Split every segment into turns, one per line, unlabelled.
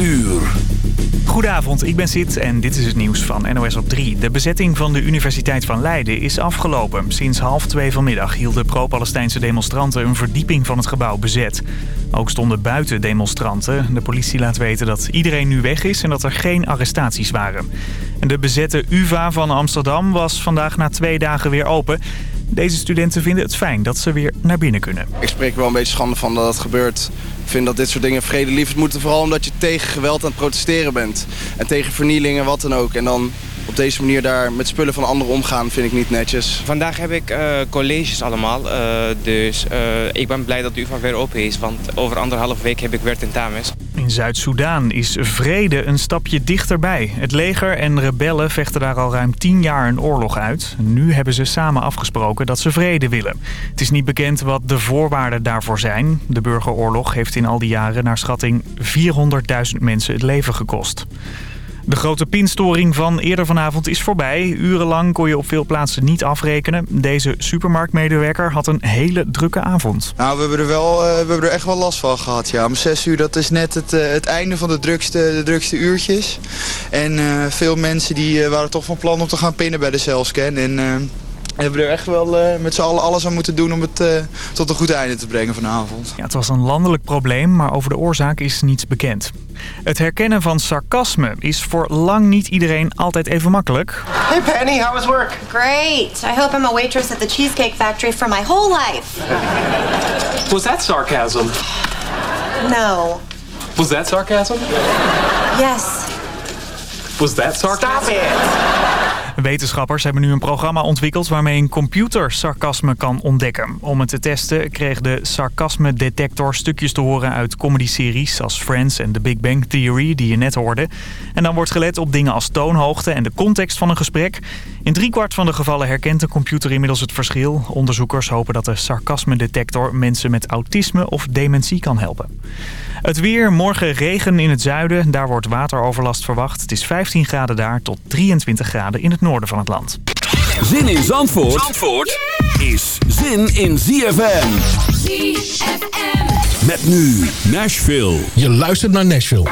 uur.
Goedenavond, ik ben Sid en dit is het nieuws van NOS op 3. De bezetting van de Universiteit van Leiden is afgelopen. Sinds half twee vanmiddag hielden pro-Palestijnse demonstranten een verdieping van het gebouw bezet. Ook stonden buiten demonstranten. De politie laat weten dat iedereen nu weg is en dat er geen arrestaties waren. De bezette UvA van Amsterdam was vandaag na twee dagen weer open. Deze studenten vinden het fijn dat ze weer naar binnen kunnen.
Ik spreek er wel een beetje schande van dat het gebeurt. Ik vind dat dit soort dingen vredelievend moeten. Vooral omdat je tegen geweld aan het protesteren bent. En tegen vernieling en wat dan ook. En dan op deze manier daar met spullen van anderen omgaan vind ik niet netjes.
Vandaag heb ik uh, colleges allemaal. Uh, dus uh, ik ben blij dat de UvA weer open is. Want over anderhalf week heb ik weer tentamens.
In Zuid-Soedan is vrede een stapje dichterbij. Het leger en rebellen vechten daar al ruim tien jaar een oorlog uit. Nu hebben ze samen afgesproken dat ze vrede willen. Het is niet bekend wat de voorwaarden daarvoor zijn. De burgeroorlog heeft in al die jaren naar schatting 400.000 mensen het leven gekost. De grote pinstoring van eerder vanavond is voorbij. Urenlang kon je op veel plaatsen niet afrekenen. Deze supermarktmedewerker had een hele drukke avond.
Nou, we hebben er, wel, uh, we hebben er echt wel last van gehad. Ja. Om 6 uur dat is net het, uh, het einde van de drukste, de drukste uurtjes. En uh, veel mensen die waren toch van plan om te gaan pinnen bij de cellscan. En we hebben er echt wel uh, met z'n allen alles aan moeten doen om het uh, tot een goed einde te brengen vanavond.
Ja, het was een landelijk probleem, maar over de oorzaak is niets bekend. Het herkennen van sarcasme is voor lang niet iedereen altijd even makkelijk.
Hey Penny, how was work?
Great. I hope I'm a waitress at the Cheesecake Factory for my whole life.
Was that sarcasm?
No.
Was that sarcasm?
Yes.
Was that sarcasm?
Stop it.
Wetenschappers hebben nu een programma ontwikkeld waarmee een computer sarcasme kan ontdekken. Om het te testen kreeg de sarcasme detector stukjes te horen uit comedyseries als Friends en The Big Bang Theory die je net hoorde. En dan wordt gelet op dingen als toonhoogte en de context van een gesprek. In driekwart van de gevallen herkent de computer inmiddels het verschil. Onderzoekers hopen dat de sarcasme detector mensen met autisme of dementie kan helpen. Het weer, morgen regen in het zuiden. Daar wordt wateroverlast verwacht. Het is 15 graden daar tot 23 graden in het noorden van het land.
Zin in Zandvoort, Zandvoort is zin in ZFM.
ZFM.
Met nu Nashville.
Je luistert naar Nashville.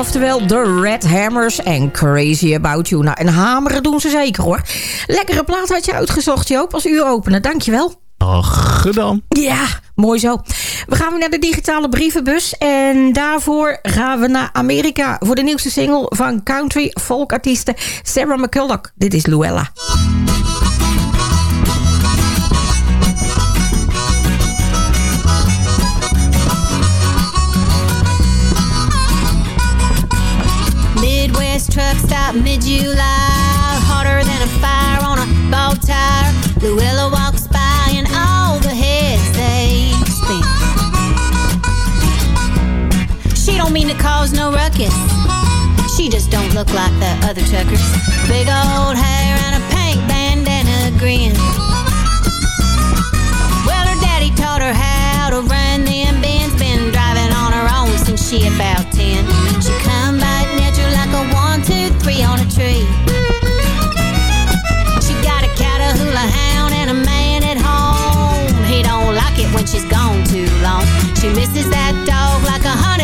Oftewel de Red Hammers en Crazy About You. Nou, en hameren doen ze zeker hoor. Lekkere plaat had je uitgezocht Joop als u openen, dankjewel.
Ach, gedaan.
Ja, mooi zo. We gaan weer naar de digitale brievenbus. En daarvoor gaan we naar Amerika voor de nieuwste single van country folk artieste Sarah McCulloch. Dit is Luella.
Stop mid-July Hotter than a fire on a ball tire. Luella walks by and all the heads they spin. She don't mean to cause no ruckus. She just don't look like the other tuckers. Big old hair and a pink bandana grin. Well, her daddy taught her how to run them bins. Been driving on her own since she about tree. She got a Catahoula hound and a man at home. He don't like it when she's gone too long. She misses that dog like a honey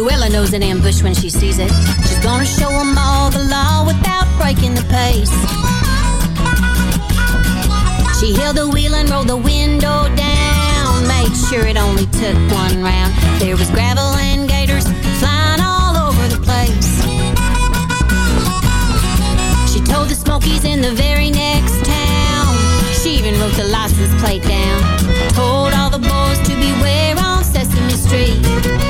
Luella knows an ambush when she sees it. She's gonna show 'em all the law without breaking the pace. She held the wheel and rolled the window down. Made sure it only took one round. There was gravel and gators flying all over the place. She told the Smokies in the very next town. She even wrote the license plate down. Told all the boys to beware on Sesame Street.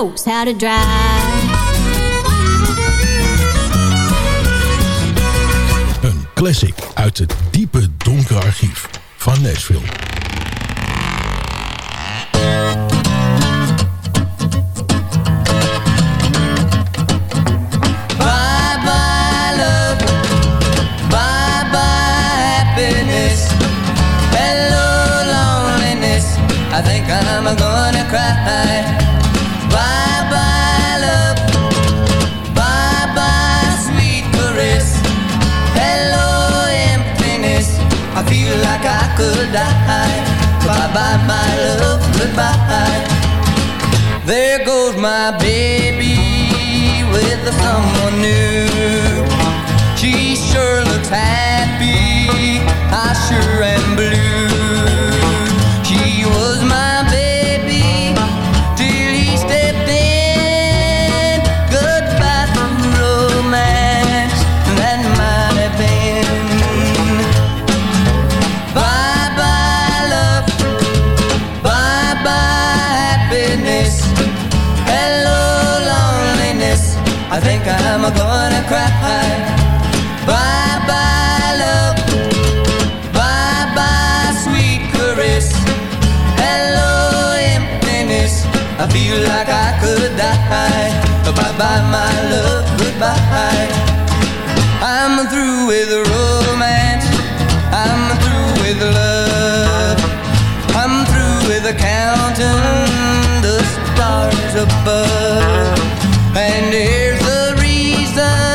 Knows how to drive.
Een classic uit het diepe donkere archief van Nashville.
Bye feel like I could die. Bye bye, my love. Goodbye. There goes my baby with someone new. She sure looks happy. I sure am blue. I think I'm gonna cry. Bye bye, love. Bye bye, sweet caress. Hello, emptiness. I feel like I could die. Bye bye, my love. Goodbye. I'm through with romance. I'm through with love. I'm through with counting the stars above. And here's reason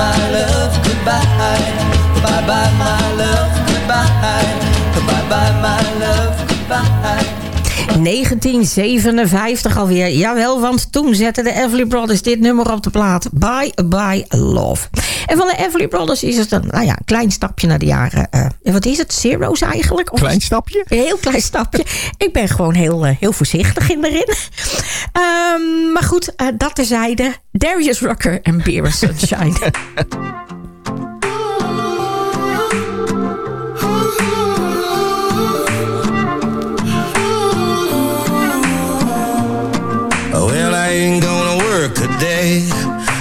my love. Goodbye. Bye bye, my love. Goodbye. Bye bye, my love. Goodbye.
1957 alweer. Jawel, want toen zetten de Everly Brothers dit nummer op de plaat. Bye Bye Love. En van de Everly Brothers is het een nou ja, een klein stapje naar de jaren... eh, wat is het? Zero's eigenlijk? Of
Klein stapje?
Een heel klein stapje. Ik ben gewoon heel, eh, heel voorzichtig in erin. Ehm, maar goed, eh, dat terzijde. Darius Rucker en Beer Sunshine.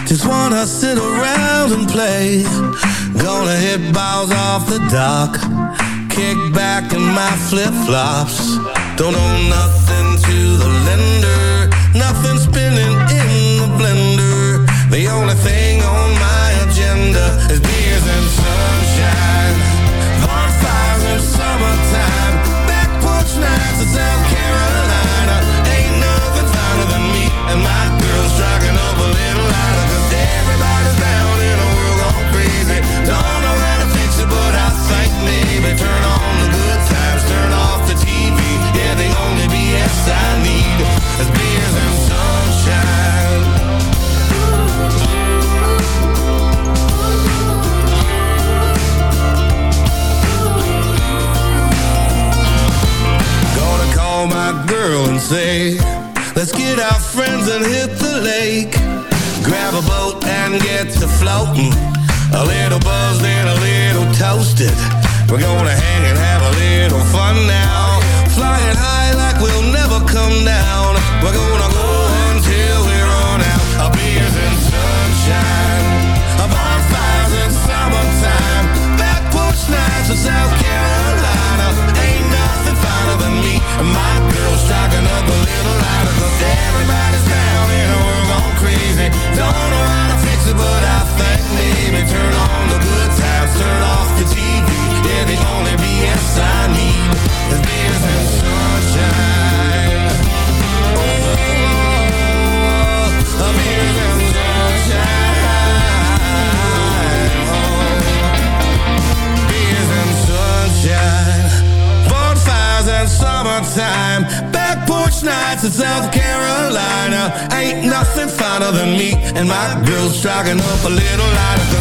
Just wanna sit around and play. Gonna hit balls off the dock. Kick back in my flip flops. Don't owe nothing to the lender. Nothing spinning in the blender. The only thing on my agenda is beers call my girl and say, let's get our friends and hit the lake. Grab a boat and get to floating. A little buzzed and a little toasted. We're gonna hang and have a little fun now. Flying high like we'll never come down. We're gonna go until we're run out of beers striking up a little lighter.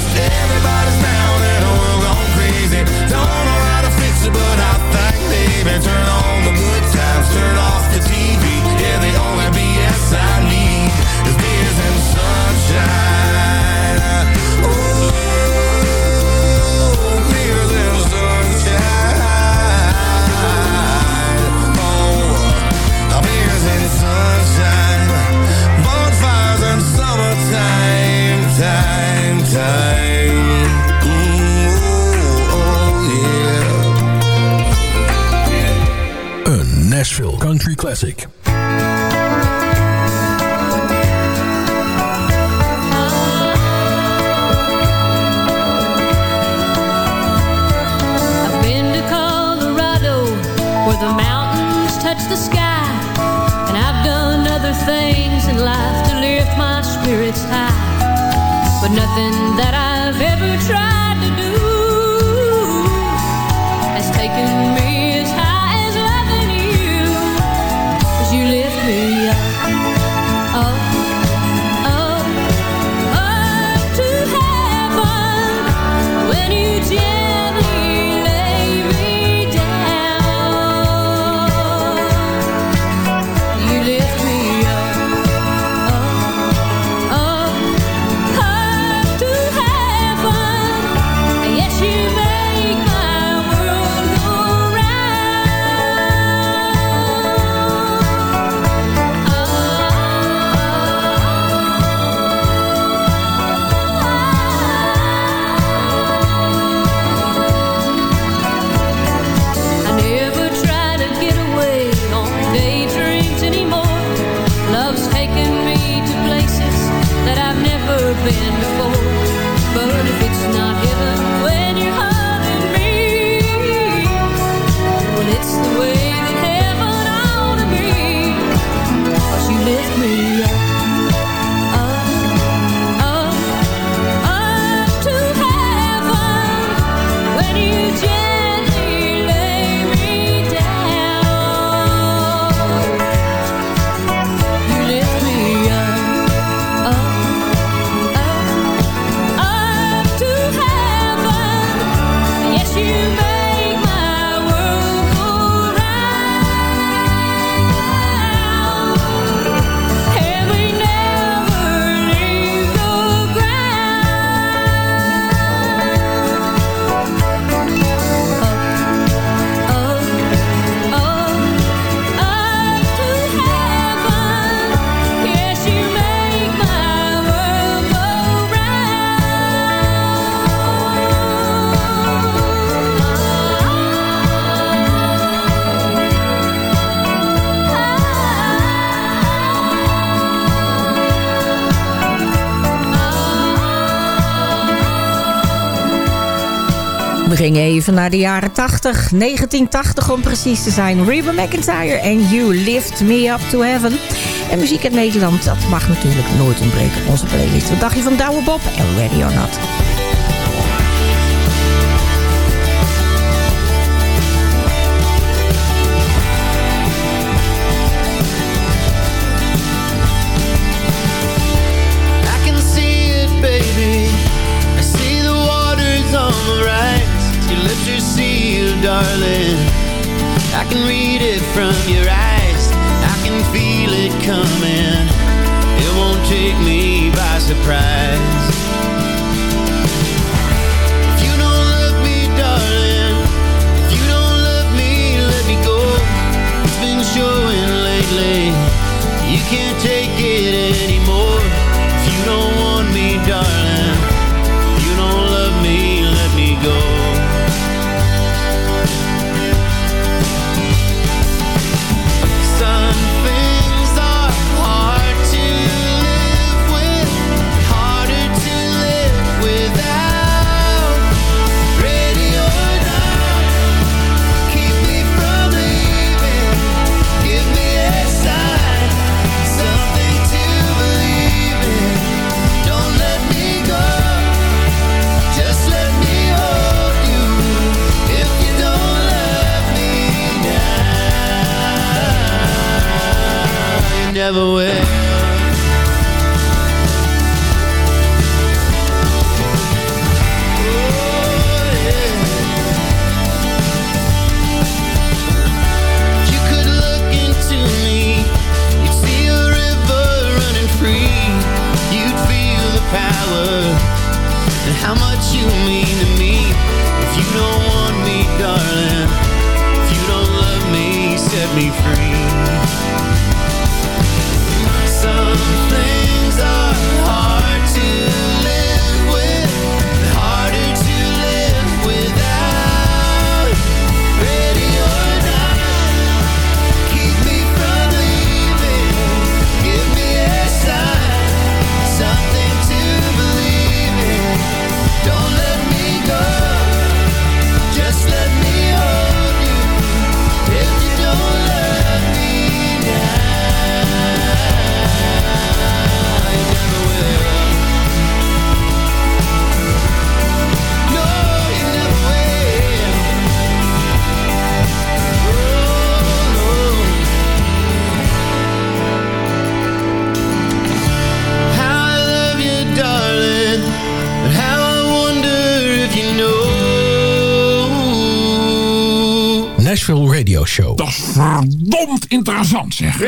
Ging even naar de jaren 80. 1980 om precies te zijn. Reba McIntyre en You Lift Me Up To Heaven. En muziek uit Nederland, dat mag natuurlijk nooit ontbreken. Onze playlist. Wat dacht je van Douwe Bob en Ready Or Not?
darling. I can read it from your eyes. I can feel it coming. It won't take me by surprise. never will zeg.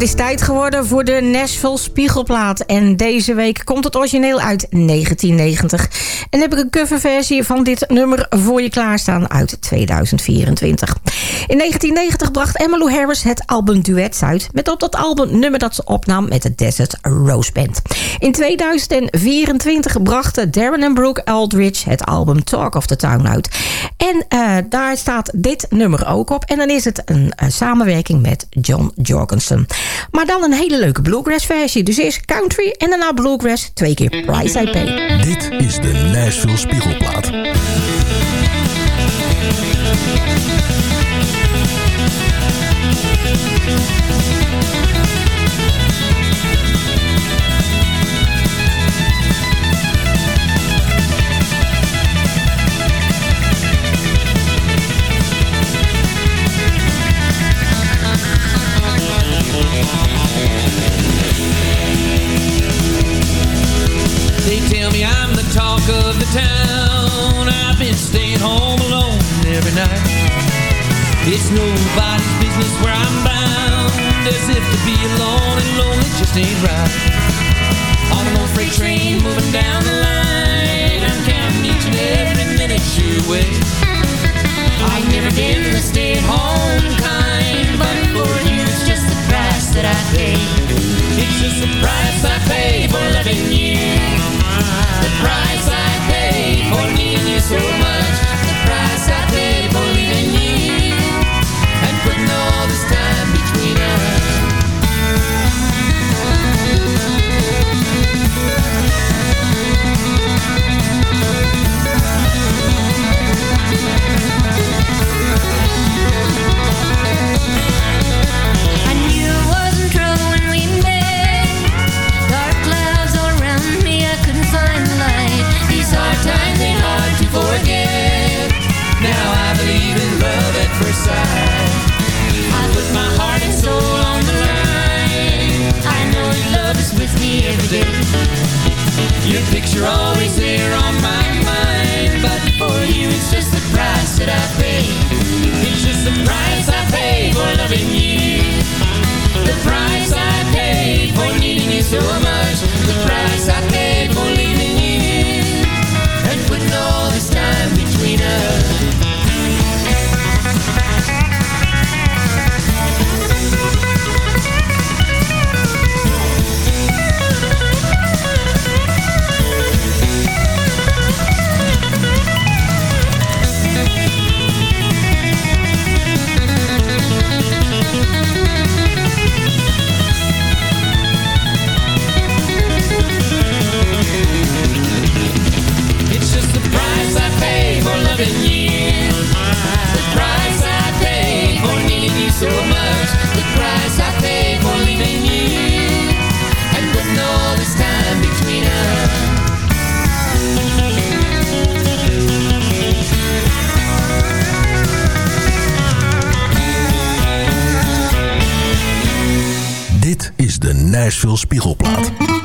Het is tijd geworden voor de Nashville Spiegelplaat. En deze week komt het origineel uit 1990. En heb ik een coverversie van dit nummer voor je klaarstaan uit 2024. In 1990 bracht Emmylou Harris het album Duets uit... met op dat album nummer dat ze opnam met de Desert Rose Band. In 2024 brachten Darren en Brooke Aldridge het album Talk of the Town uit. En eh, daar staat dit nummer ook op. En dan is het een eh, samenwerking met John Jorgensen. Maar dan een hele leuke bluegrass versie. Dus eerst country en daarna bluegrass. Twee keer Price I Pay.
Dit is de Nashville Spiegelplaat.
Nobody's business where I'm bound. As if to be alone and lonely just ain't right. On an old freight train moving down the line. I'm counting each and every minute your way. I've never been the stay at home kind, but for you it's just the price that I pay. It's just the price I pay for loving you. The price Your picture always there on my mind, but for you it's just the price that I pay. It's just the price I pay for loving you. The price I pay for needing you so much. The price I pay
Nashville Spiegelplaat.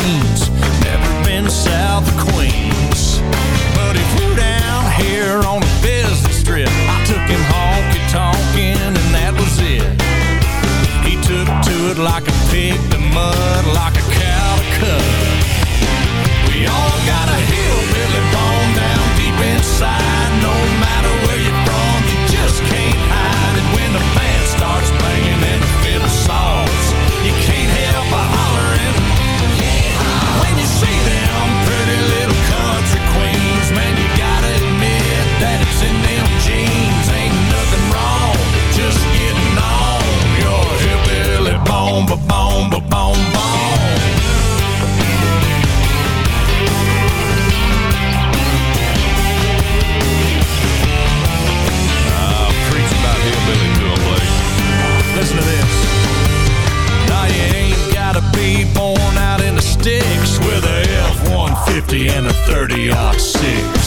Greens. Never been south of Queens. But he flew down here on a business trip. I took him honky tonkin', and that was it. He took to it like a pig to mud, like a cow to cut. We all got a hillbilly bone down deep inside.
30 odd 6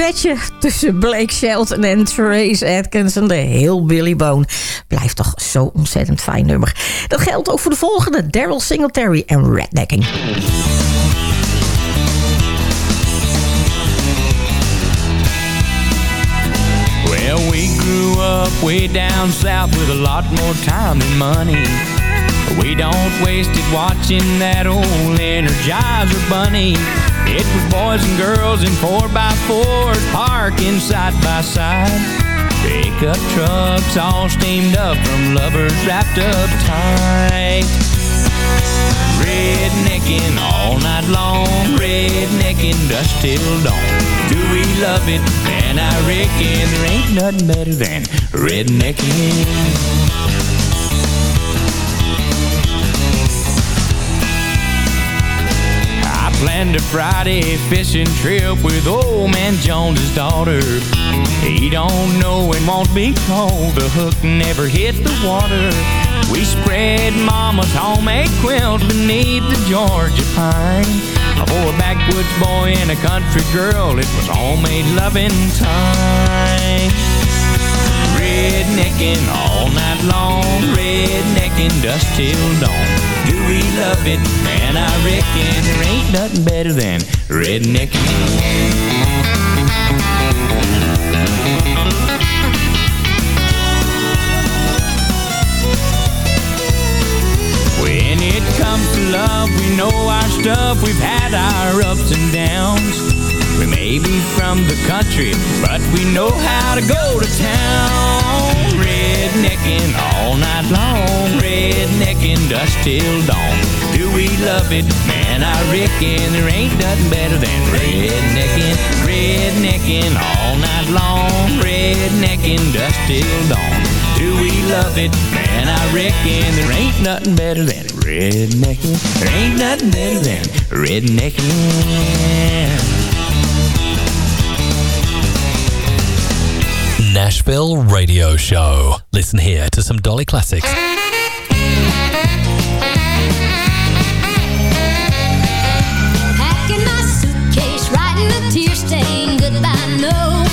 duetje tussen Blake Shelton en Trace Atkinson. De heel Billy Bone. Blijft toch zo ontzettend fijn nummer. Dat geldt ook voor de volgende. Daryl Singletary en Rednecking.
Well, we grew up way down south with a lot more time than money. We don't waste it watching that old Energizer bunny. It was boys and girls in 4x4s parking side by side. Pickup trucks all steamed up from lovers wrapped up tight. Rednecking all night long, rednecking dust till dawn. Do we love it? And I reckon there ain't nothing better than rednecking. Planned a Friday fishing trip with old man Jones's daughter. He don't know and won't be told the hook never hit the water. We spread mama's homemade quilt beneath the Georgia pine. For a backwoods boy and a country girl, it was homemade loving time. Rednecking all night long, rednecking dust till dawn. Do we love it? Man, I reckon there ain't nothing better than rednecking. When it comes to love, we know our stuff. We've had our ups and downs. We may be from the country, but we know how to go to town. Rednecking all night long, rednecking dust till dawn. Do we love it? Man, I reckon there ain't nothing better than rednecking, rednecking all night long, rednecking dust till dawn. Do we love it? Man, I reckon there ain't nothing better than rednecking. There ain't nothing better than rednecking.
Nashville Radio Show. Listen here to some Dolly classics.
Packing my suitcase, writing a tear-stained goodbye note.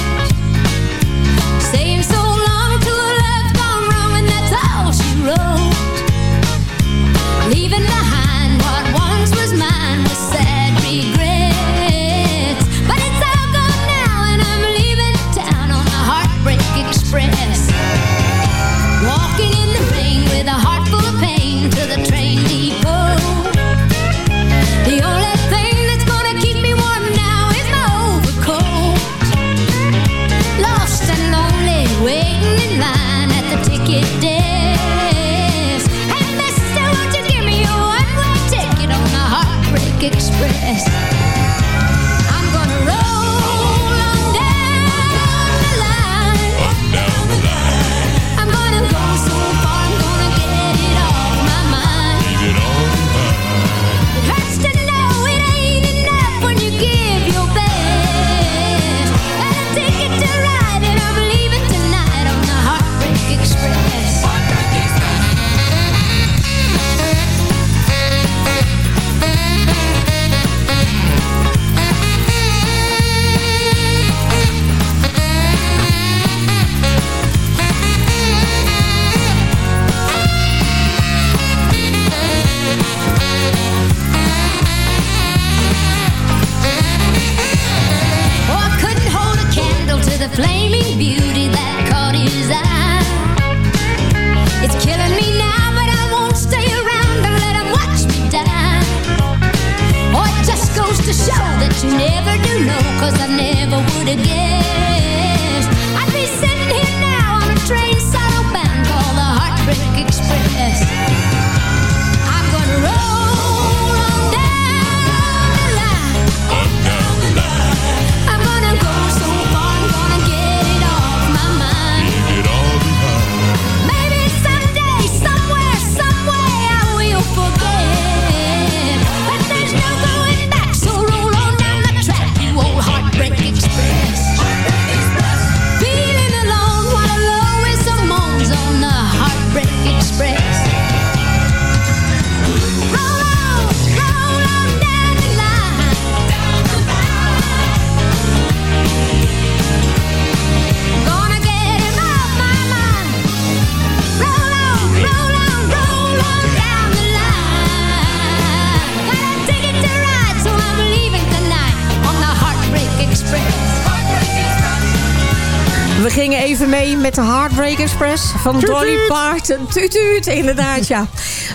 Met de Heartbreak Express van Dolly Parton. Tuut, tuut, inderdaad, ja.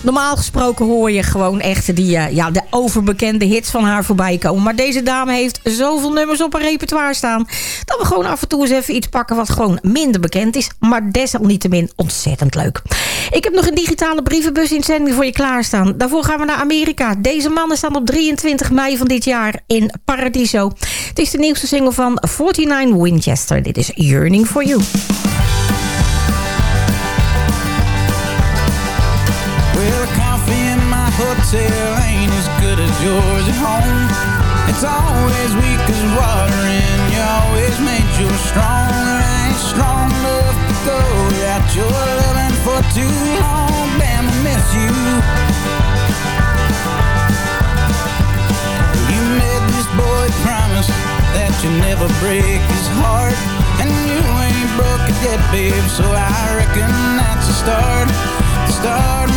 Normaal gesproken hoor je gewoon echt die, eh, ja, de overbekende hits van haar voorbij komen. Maar deze dame heeft zoveel nummers op haar repertoire staan... dat we gewoon af en toe eens even iets pakken wat gewoon minder bekend is. Maar desalniettemin ontzettend leuk. Ik heb nog een digitale brievenbus-inzending voor je klaarstaan. Daarvoor gaan we naar Amerika. Deze mannen staan op 23 mei van dit jaar in Paradiso. Het is de nieuwste single van 49 Winchester. Dit is Yearning for You.
Hotel ain't as good as yours at home. It's always weak as water, and you always made you strong. I ain't strong enough to go without your loving for too long. Damn, I miss you. You made this boy promise that you never break his heart. And you ain't broke it yet, babe, so I reckon that's a start. The start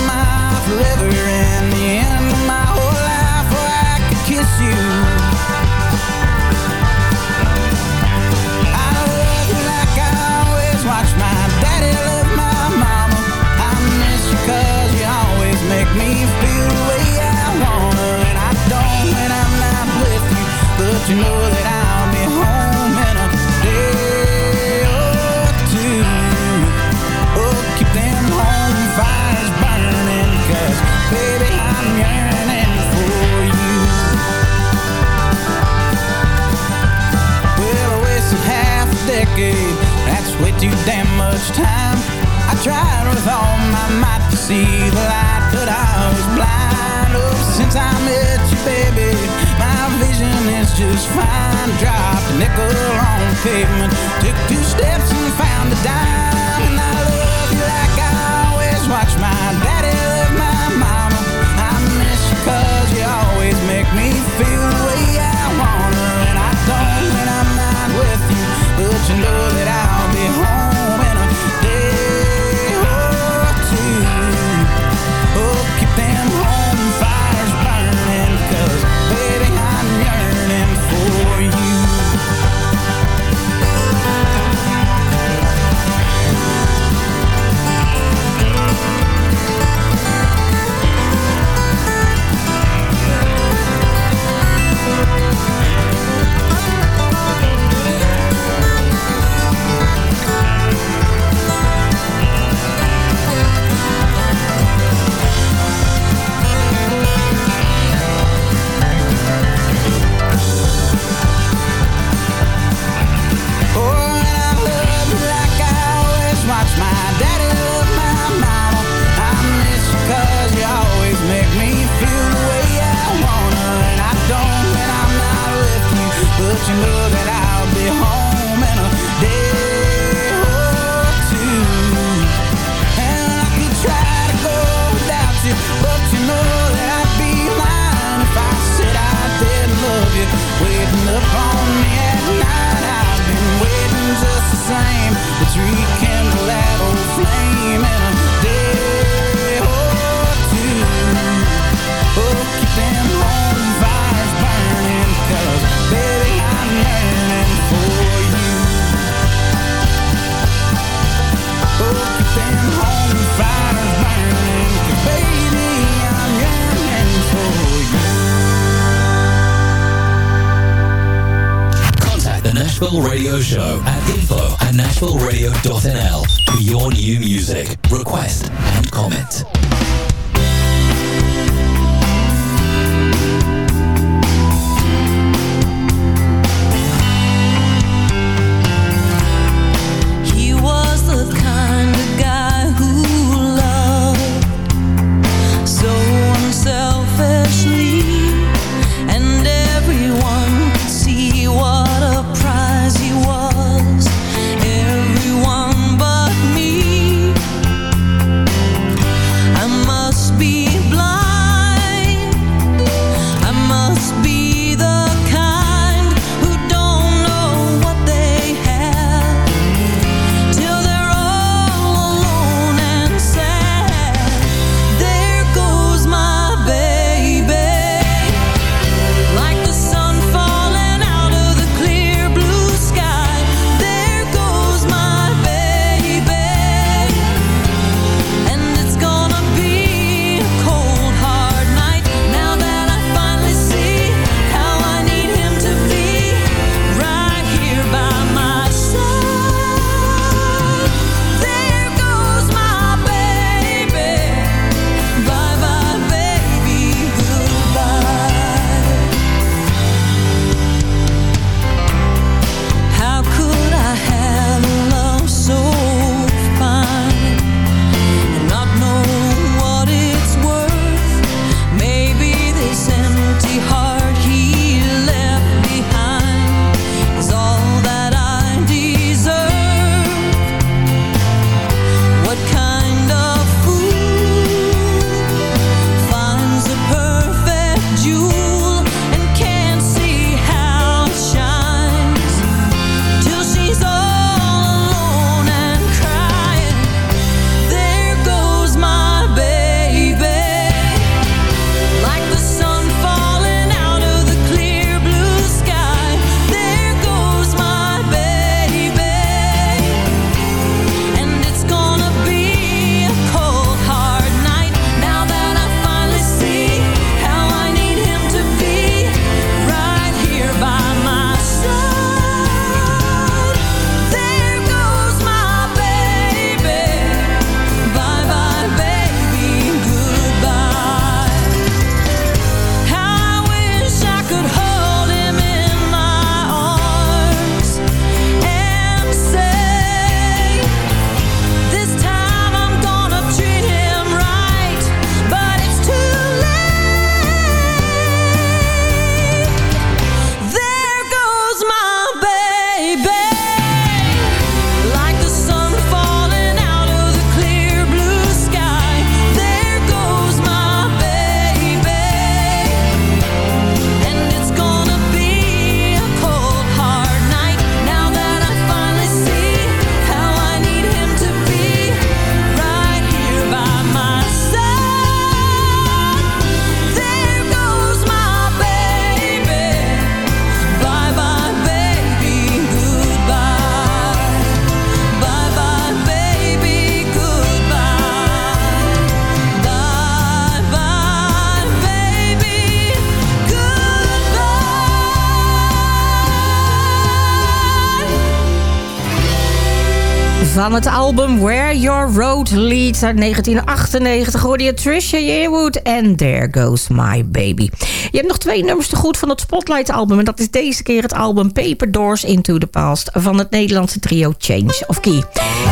van het album Where Your Road Leads uit 1998 hoorde je Trisha Yearwood en There Goes My Baby. Je hebt nog twee nummers te goed van het Spotlight album en dat is deze keer het album Paper Doors Into the Past van het Nederlandse trio Change of Key.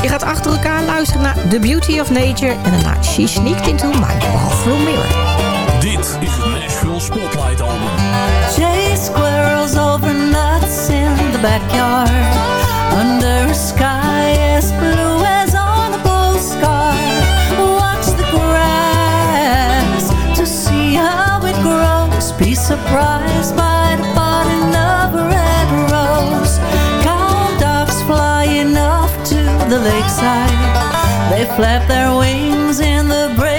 Je gaat achter elkaar luisteren naar The Beauty of Nature en daarna She Sneaked Into My Bathroom Mirror.
Dit is het Nashville Spotlight album.
Chase squirrels over nuts in the backyard. surprised by the of a red rose. Off to the lakeside. They flap their wings in the breeze.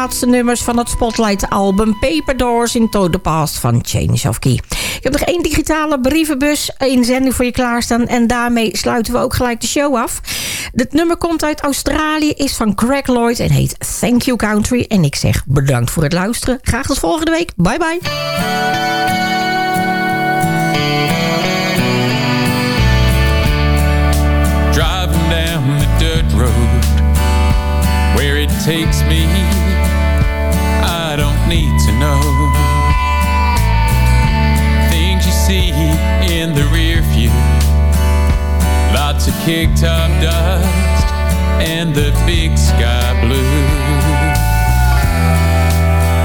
Laatste nummers van het Spotlight-album Paper Doors Into the Past van Change of Key. Ik heb nog één digitale brievenbus inzending voor je klaarstaan. En daarmee sluiten we ook gelijk de show af. Het nummer komt uit Australië, is van Greg Lloyd en heet Thank You Country. En ik zeg bedankt voor het luisteren. Graag tot volgende week. Bye bye.
takes me don't need to know. Things you see in the rear view. Lots of kicked up dust and the big sky blue.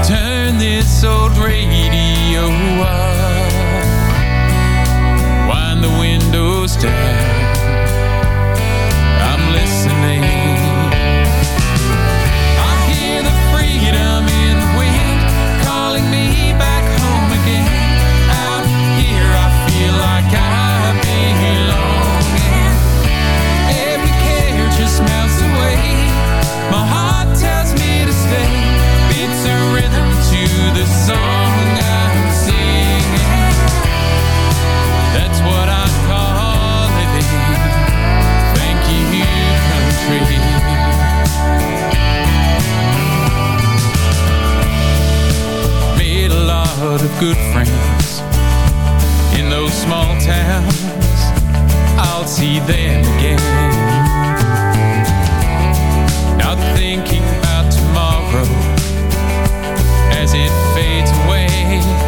Turn this old radio up. Wind the windows down lot of good friends in those small towns. I'll see them again. Not thinking about tomorrow as it fades away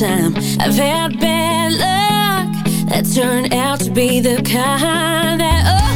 time. I've had bad luck. That turned out to be the kind that
oh